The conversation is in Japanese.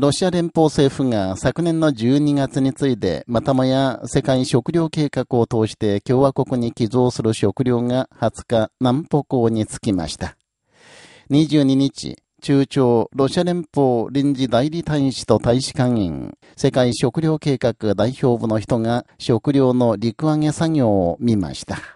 ロシア連邦政府が昨年の12月に次いで、またもや世界食糧計画を通して共和国に寄贈する食糧が20日、南北港に着きました。22日、中朝ロシア連邦臨時代理大使と大使館員、世界食糧計画代表部の人が食糧の陸揚げ作業を見ました。